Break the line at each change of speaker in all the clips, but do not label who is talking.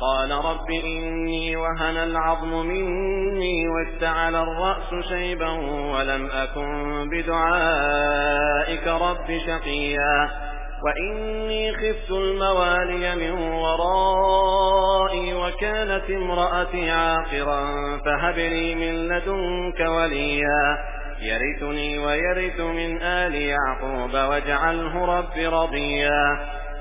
قال رب إني وهن العظم مني واشتعل الرأس شيبا ولم أكن بدعائك رب شقيا وإني خفت الموالي من ورائي وكانت امرأتي عاقرا فهب لي من لدنك وليا يرثني ويرث من آل يعقوب واجعله رب رضيا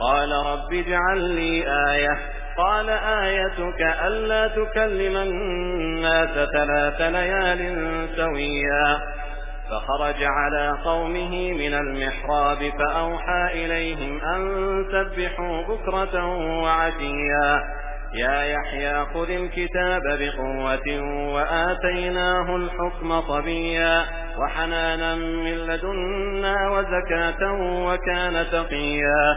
قال رب اجعل لي آية. قال آيتك ألا تكلم الناس ثلاث ليال سويا. فخرج على قومه من المحراب فأوحى إليهم أن سبحوا بكرة وعشيا. يا يحيى خذ الكتاب بقوة وآتيناه الحكم صبيا. وحنانا من لدنا وزكاة وكان تقيا.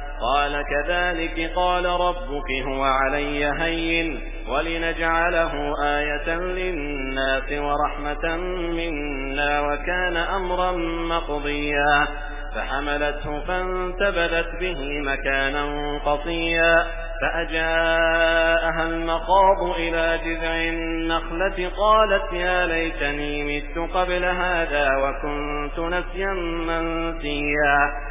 قال كذلك قال ربك هو علي هين ولنجعله آية للناس ورحمة منا وكان أمرا مقضيا. فحملته فانتبذت به مكانا قصيا. فأجاءها المخاض إلى جذع النخلة قالت يا ليتني مت قبل هذا وكنت نسيا منسيا.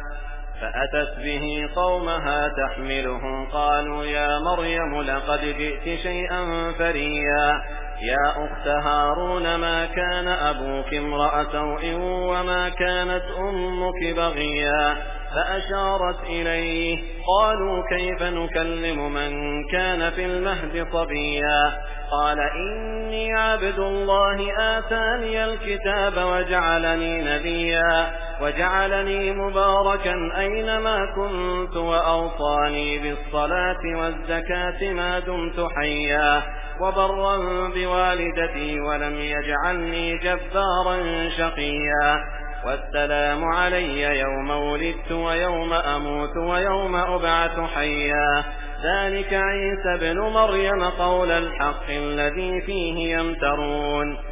فأتت به قومها تحمله قالوا يا مريم لقد جئت شيئا فريا. يا أخت هارون ما كان أبوك امرأ سوء وما كانت أمك بغيا؟ فأشارت إليه. قالوا كيف نكلم من كان في المهد صبيا؟ قال إني عبد الله آتاني الكتاب وجعلني نبيا. وجعلني مباركا أينما كنت وأوصاني بالصلاة والزكاة ما دمت حيا وبرا بوالدتي ولم يجعلني جبارا شقيا والسلام علي يوم ولدت ويوم أموت ويوم أبعث حيا ذلك عيسى بن مريم قول الحق الذي فيه يمترون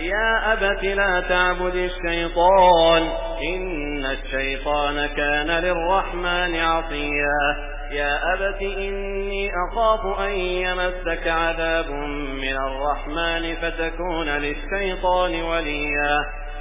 يا أبت لا تعبد الشيطان إن الشيطان كان للرحمن عصيا. يا أبت إني أخاف أن يمسك عذاب من الرحمن فتكون للشيطان وليا.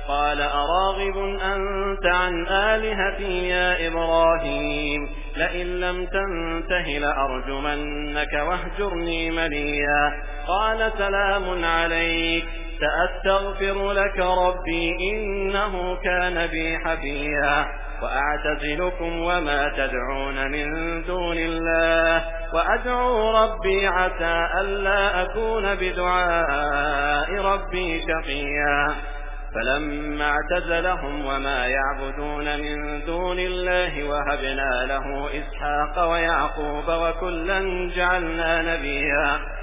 قال أراغب أنت عن آلهتي يا إبراهيم لئن لم تنته لأرجمنك واهجرني مليا. قال سلام عليك سأستغفر لك ربي إنه كان بي حفيا. وأعتزلكم وما تدعون من دون الله. وأدعو ربي عسى ألا أكون بدعاء ربي شقيا. فلما اعتزلهم وما يعبدون من دون الله وهبنا له إسحاق ويعقوب وكلا جعلنا نبيا.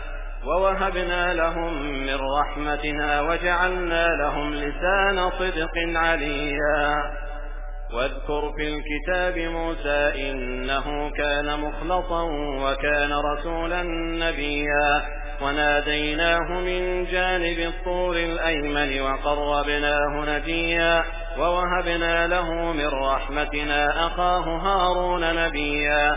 ووهبنا لهم من رحمتنا وجعلنا لهم لسان صدق عليا. واذكر في الكتاب موسى إنه كان مخلصا وكان رسولا نبيا. وناديناه من جانب الطور الأيمن وقربناه نجيا. ووهبنا له من رحمتنا أخاه هارون نبيا.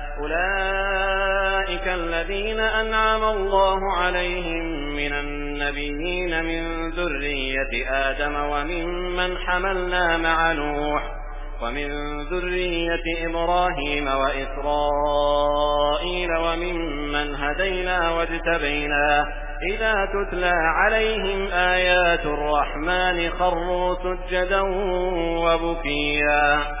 أولئك الذين أنعم الله عليهم من النبيين من ذرية آدم وممن حملنا مع نوح ومن ذرية إبراهيم وإسرائيل وممن هدينا واجتبينا إذا تتلى عليهم آيات الرحمن خروا سجدا وبكيا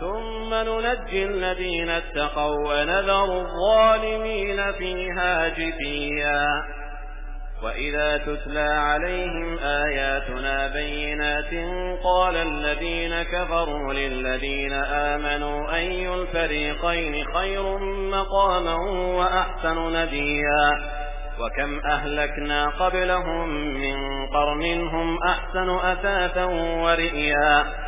ثم ننجي الذين اتقوا ونذر الظالمين فيها جثيا. وإذا تتلى عليهم آياتنا بينات قال الذين كفروا للذين آمنوا أي الفريقين خير مقاما وأحسن نديا؟ وكم أهلكنا قبلهم من قرن هم أحسن أثاثا ورئيا.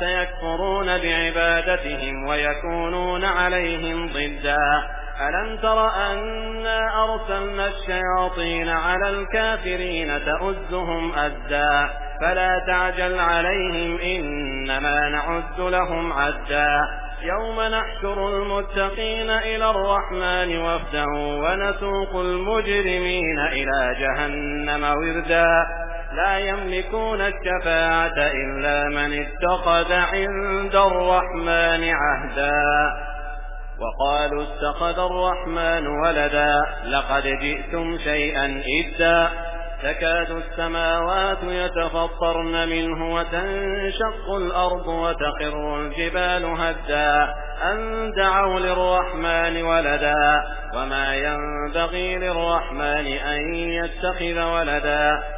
سيكفرون بعبادتهم ويكونون عليهم ضدا. ألم تر أنا أرسلنا الشياطين على الكافرين تؤزهم أزا؟ فلا تعجل عليهم إنما نعد لهم عدا. يوم نحشر المتقين إلى الرحمن وفدا ونسوق المجرمين إلى جهنم وردا. لا يملكون الشفاعة إلا من اتخذ عند الرحمن عهدا. وقالوا اتخذ الرحمن ولدا لقد جئتم شيئا إدا. تكاد السماوات يتفطرن منه وتنشق الأرض وتقر الجبال هدا. أن دعوا للرحمن ولدا وما ينبغي للرحمن أن يتخذ ولدا.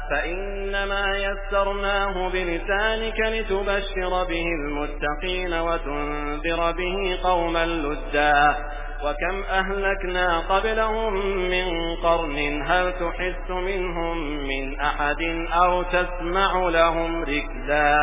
فإنما يسرناه بلسانك لتبشر به المتقين وتنذر به قوما لدا وكم أهلكنا قبلهم من قرن هل تحس منهم من أحد أو تسمع لهم ركزا؟